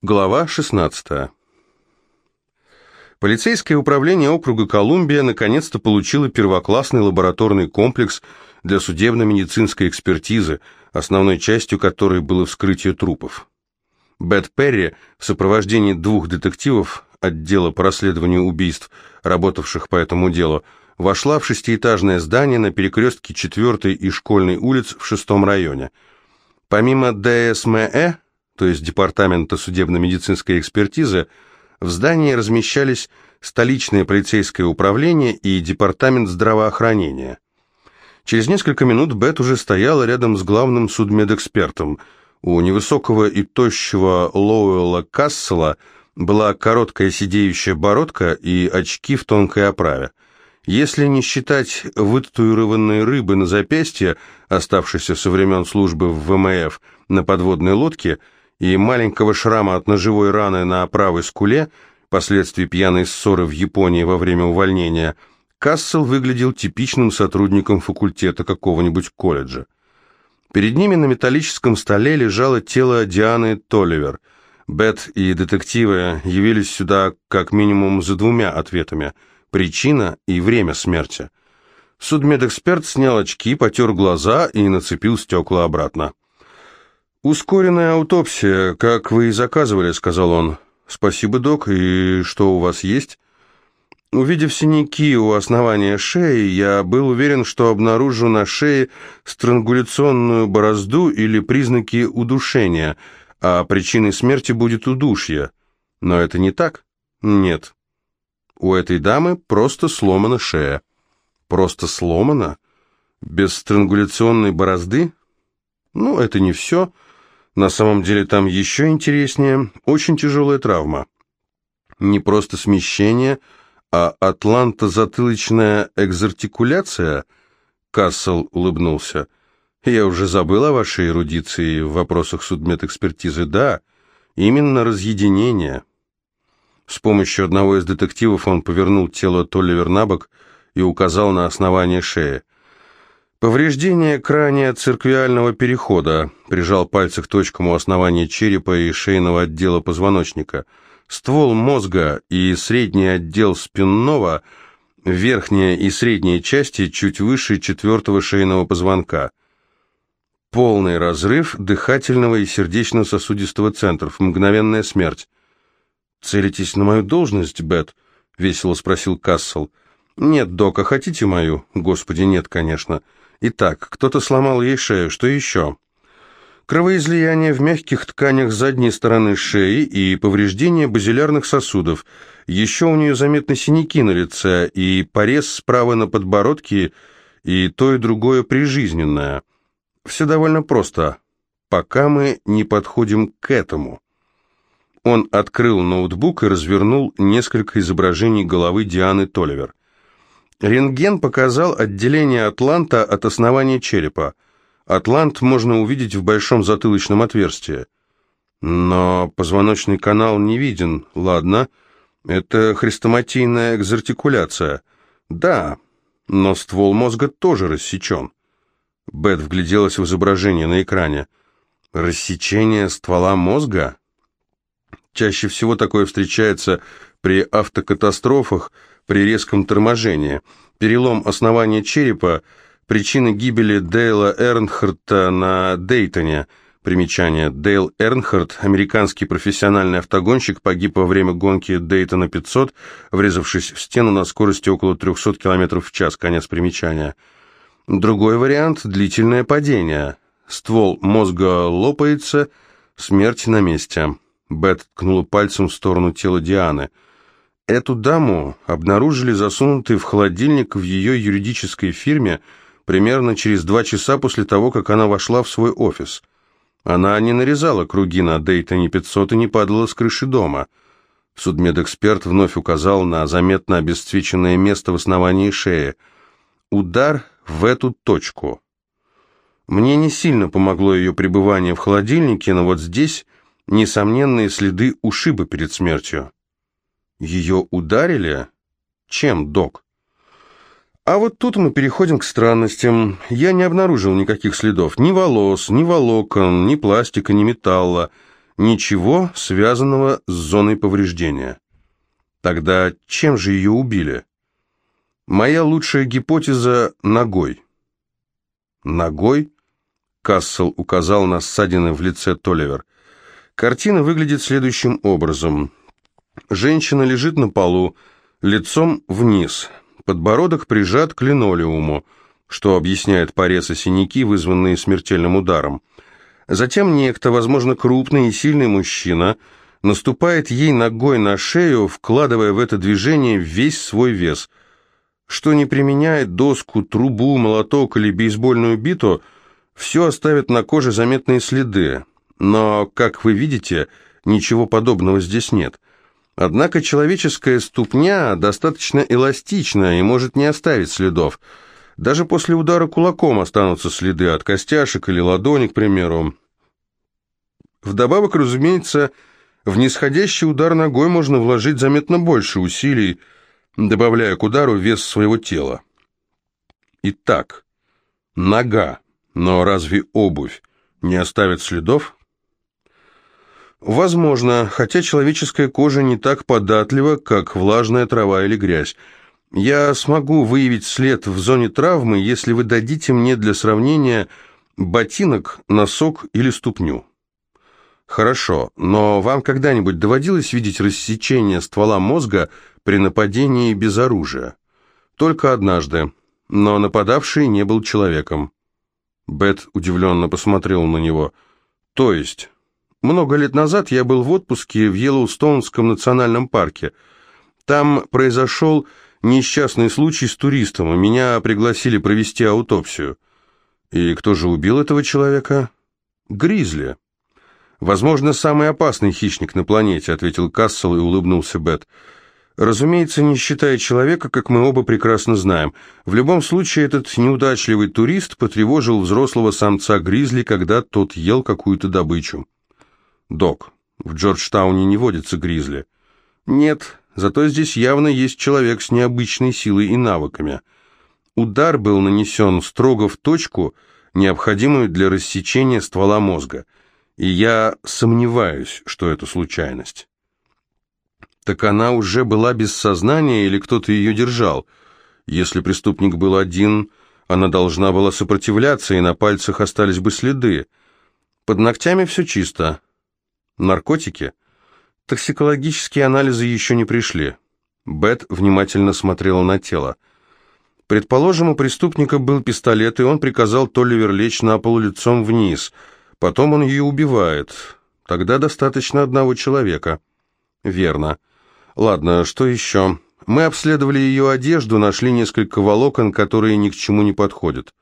Глава 16. Полицейское управление округа Колумбия наконец-то получило первоклассный лабораторный комплекс для судебно-медицинской экспертизы, основной частью которой было вскрытие трупов. Бет Перри в сопровождении двух детективов отдела по расследованию убийств, работавших по этому делу, вошла в шестиэтажное здание на перекрестке 4 и Школьной улиц в шестом районе. Помимо ДСМЭ, то есть Департамента судебно-медицинской экспертизы, в здании размещались столичное полицейское управление и Департамент здравоохранения. Через несколько минут Бет уже стояла рядом с главным судмедэкспертом. У невысокого и тощего Лоуэлла Кассела была короткая сидеющая бородка и очки в тонкой оправе. Если не считать вытатуированной рыбы на запястье, оставшейся со времен службы в ВМФ на подводной лодке, и маленького шрама от ножевой раны на правой скуле, последствий пьяной ссоры в Японии во время увольнения, Кассел выглядел типичным сотрудником факультета какого-нибудь колледжа. Перед ними на металлическом столе лежало тело Дианы Толливер. Бет и детективы явились сюда как минимум за двумя ответами – причина и время смерти. Судмедэксперт снял очки, потер глаза и нацепил стекла обратно. «Ускоренная аутопсия, как вы и заказывали», — сказал он. «Спасибо, док. И что у вас есть?» Увидев синяки у основания шеи, я был уверен, что обнаружу на шее странгуляционную борозду или признаки удушения, а причиной смерти будет удушье. Но это не так? Нет. У этой дамы просто сломана шея. Просто сломана? Без странгуляционной борозды? Ну, это не все. На самом деле там еще интереснее. Очень тяжелая травма. Не просто смещение, а атлантозатылочная экзартикуляция? Кассел улыбнулся. Я уже забыл о вашей эрудиции в вопросах судмедэкспертизы. Да, именно разъединение. С помощью одного из детективов он повернул тело Толливер на и указал на основание шеи. Повреждение крания цирквиального перехода. Прижал пальцы к точкам у основания черепа и шейного отдела позвоночника. Ствол мозга и средний отдел спинного, верхняя и средняя части чуть выше четвертого шейного позвонка. Полный разрыв дыхательного и сердечно-сосудистого центров. Мгновенная смерть. «Целитесь на мою должность, Бет?» — весело спросил Кассел. «Нет, док, а хотите мою?» «Господи, нет, конечно». Итак, кто-то сломал ей шею. Что еще? Кровоизлияние в мягких тканях задней стороны шеи и повреждение базилярных сосудов. Еще у нее заметны синяки на лице и порез справа на подбородке, и то и другое прижизненное. Все довольно просто, пока мы не подходим к этому. Он открыл ноутбук и развернул несколько изображений головы Дианы Толивер. Рентген показал отделение атланта от основания черепа. Атлант можно увидеть в большом затылочном отверстии. Но позвоночный канал не виден. Ладно, это хрестоматийная экзартикуляция. Да, но ствол мозга тоже рассечен. Бет вгляделась в изображение на экране. Рассечение ствола мозга? Чаще всего такое встречается при автокатастрофах, при резком торможении. Перелом основания черепа – причина гибели Дейла Эрнхарта на Дейтоне. Примечание. Дейл Эрнхарт, американский профессиональный автогонщик, погиб во время гонки Дейтона 500, врезавшись в стену на скорости около 300 км в час. Конец примечания. Другой вариант – длительное падение. Ствол мозга лопается, смерть на месте. Бет ткнула пальцем в сторону тела Дианы – Эту даму обнаружили засунутой в холодильник в ее юридической фирме примерно через два часа после того, как она вошла в свой офис. Она не нарезала круги на Дейтоне 500 и не падала с крыши дома. Судмедэксперт вновь указал на заметно обесцвеченное место в основании шеи. Удар в эту точку. Мне не сильно помогло ее пребывание в холодильнике, но вот здесь несомненные следы ушиба перед смертью. Ее ударили? Чем, док? А вот тут мы переходим к странностям. Я не обнаружил никаких следов. Ни волос, ни волокон, ни пластика, ни металла. Ничего, связанного с зоной повреждения. Тогда чем же ее убили? Моя лучшая гипотеза – ногой. Ногой? Кассел указал на ссадины в лице Толивер. Картина выглядит следующим образом. Женщина лежит на полу, лицом вниз, подбородок прижат к линолеуму, что объясняет порез и синяки, вызванные смертельным ударом. Затем некто, возможно, крупный и сильный мужчина, наступает ей ногой на шею, вкладывая в это движение весь свой вес. Что не применяет доску, трубу, молоток или бейсбольную биту, все оставит на коже заметные следы. Но, как вы видите, ничего подобного здесь нет. Однако человеческая ступня достаточно эластична и может не оставить следов. Даже после удара кулаком останутся следы от костяшек или ладони, к примеру. Вдобавок, разумеется, в нисходящий удар ногой можно вложить заметно больше усилий, добавляя к удару вес своего тела. Итак, нога, но разве обувь не оставит следов? Возможно, хотя человеческая кожа не так податлива, как влажная трава или грязь. Я смогу выявить след в зоне травмы, если вы дадите мне для сравнения ботинок, носок или ступню. Хорошо, но вам когда-нибудь доводилось видеть рассечение ствола мозга при нападении без оружия? Только однажды, но нападавший не был человеком. Бет удивленно посмотрел на него. То есть, много лет назад я был в отпуске в Йеллоустонском национальном парке. Там произошел несчастный случай с туристом, и меня пригласили провести аутопсию. И кто же убил этого человека? Гризли. Возможно, самый опасный хищник на планете, ответил Кассел и улыбнулся Бет. Разумеется, не считая человека, как мы оба прекрасно знаем. В любом случае, этот неудачливый турист потревожил взрослого самца гризли, когда тот ел какую-то добычу. Док, в Джорджтауне не водится гризли. Нет, Зато здесь явно есть человек с необычной силой и навыками. Удар был нанесен строго в точку, необходимую для рассечения ствола мозга, и я сомневаюсь, что это случайность. Так она уже была без сознания или кто-то ее держал? Если преступник был один, она должна была сопротивляться, и на пальцах остались бы следы. Под ногтями все чисто. Наркотики? Токсикологические анализы еще не пришли. Бет внимательно смотрела на тело. Предположим, у преступника был пистолет, и он приказал Толливер лечь на пол лицом вниз. Потом он ее убивает. Тогда достаточно одного человека. Верно. Ладно, что еще? Мы обследовали ее одежду, нашли несколько волокон, которые ни к чему не подходят.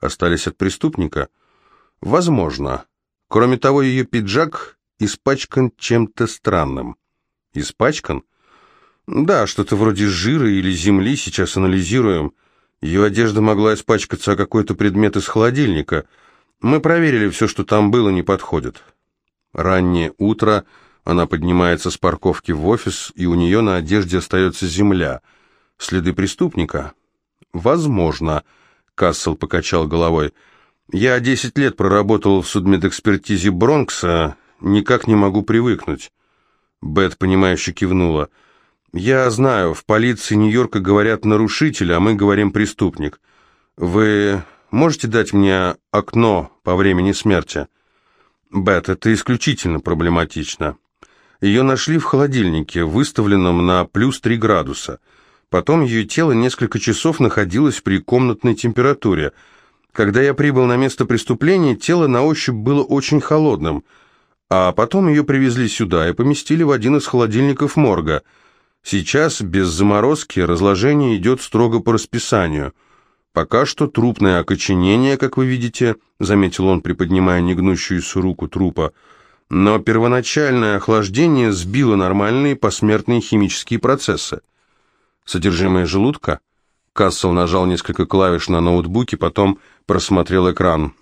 Остались от преступника? Возможно. Кроме того, ее пиджак испачкан чем-то странным. Испачкан? Да, что-то вроде жира или земли, сейчас анализируем. Ее одежда могла испачкаться о какой-то предмет из холодильника. Мы проверили, все, что там было, не подходит. Раннее утро, она поднимается с парковки в офис, и у нее на одежде остается земля. Следы преступника? Возможно. Кассел покачал головой. Я десять лет проработал в судмедэкспертизе Бронкса, никак не могу привыкнуть». Бет, понимающе кивнула. «Я знаю, в полиции Нью-Йорка говорят нарушитель, а мы говорим преступник. Вы можете дать мне окно по времени смерти?» «Бет, это исключительно проблематично. Ее нашли в холодильнике, выставленном на плюс три градуса. Потом ее тело несколько часов находилось при комнатной температуре. Когда я прибыл на место преступления, тело на ощупь было очень холодным». А потом ее привезли сюда и поместили в один из холодильников морга. Сейчас, без заморозки, разложение идет строго по расписанию. Пока что трупное окоченение, как вы видите, заметил он, приподнимая негнущуюся руку трупа, но первоначальное охлаждение сбило нормальные посмертные химические процессы. Содержимое желудка? Кассел нажал несколько клавиш на ноутбуке, потом просмотрел экран.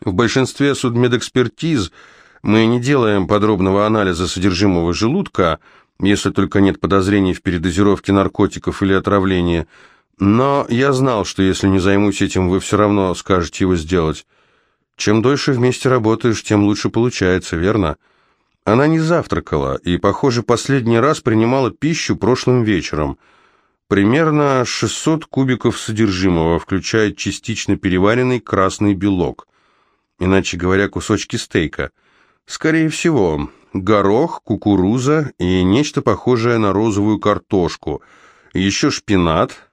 В большинстве судмедэкспертиз – мы не делаем подробного анализа содержимого желудка, если только нет подозрений в передозировке наркотиков или отравлении. Но я знал, что если не займусь этим, вы все равно скажете его сделать. Чем дольше вместе работаешь, тем лучше получается, верно? Она не завтракала и, похоже, последний раз принимала пищу прошлым вечером. Примерно 600 кубиков содержимого, включая частично переваренный красный белок. Иначе говоря, кусочки стейка. Скорее всего, горох, кукуруза и нечто похожее на розовую картошку. Еще шпинат.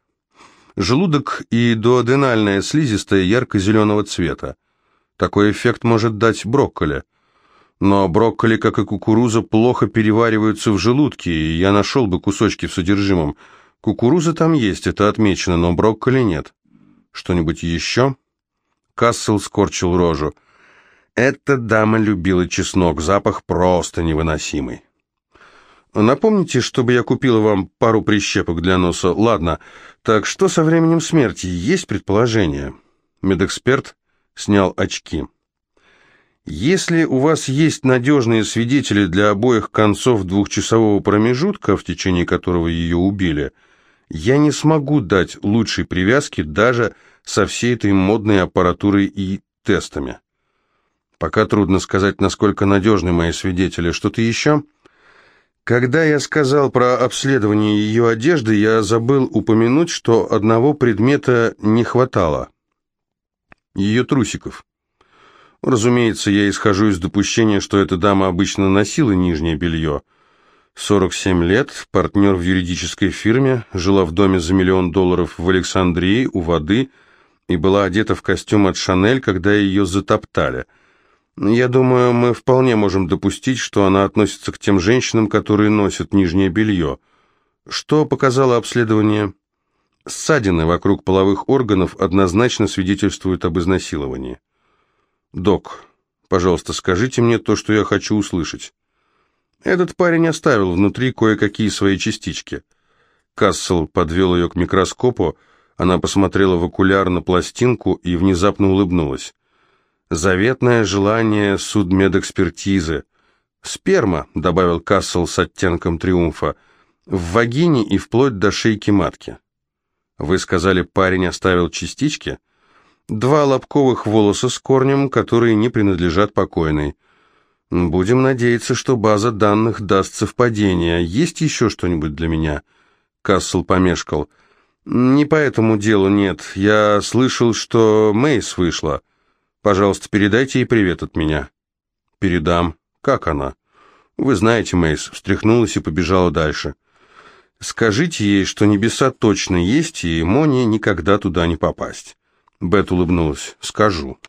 Желудок и дуоденальная слизистая ярко-зеленого цвета. Такой эффект может дать брокколи. Но брокколи, как и кукуруза, плохо перевариваются в желудке, и я нашел бы кусочки в содержимом. Кукуруза там есть, это отмечено, но брокколи нет. Что-нибудь еще?» Кассел скорчил рожу. Эта дама любила чеснок, запах просто невыносимый. Напомните, чтобы я купила вам пару прищепок для носа. Ладно, так что со временем смерти? Есть предположение? Медэксперт снял очки. Если у вас есть надежные свидетели для обоих концов двухчасового промежутка, в течение которого ее убили, я не смогу дать лучшей привязки даже со всей этой модной аппаратурой и тестами. Пока трудно сказать, насколько надежны мои свидетели. Что-то еще? Когда я сказал про обследование ее одежды, я забыл упомянуть, что одного предмета не хватало. Ее трусиков. Разумеется, я исхожу из допущения, что эта дама обычно носила нижнее белье. 47 лет, партнер в юридической фирме, жила в доме за миллион долларов в Александрии, у воды, и была одета в костюм от Шанель, когда ее затоптали. Я думаю, мы вполне можем допустить, что она относится к тем женщинам, которые носят нижнее белье. Что показало обследование? Ссадины вокруг половых органов однозначно свидетельствуют об изнасиловании. «Док, пожалуйста, скажите мне то, что я хочу услышать». Этот парень оставил внутри кое-какие свои частички. Кассел подвел ее к микроскопу, она посмотрела в окуляр на пластинку и внезапно улыбнулась. Заветное желание судмедэкспертизы. «Сперма», — добавил Кассел с оттенком триумфа, — «в вагине и вплоть до шейки матки». «Вы сказали, парень оставил частички?» два лобковых волоса с корнем, которые не принадлежат покойной. Будем надеяться, что база данных даст совпадение. Есть еще что-нибудь для меня?» Кассел помешкал. «Не по этому делу нет. Я слышал, что Мейс вышла. Пожалуйста, передайте ей привет от меня». «Передам. Как она?» «Вы знаете, Мейс», встряхнулась и побежала дальше. «Скажите ей, что небеса точно есть, и Моне никогда туда не попасть». Бет улыбнулась. «Скажу».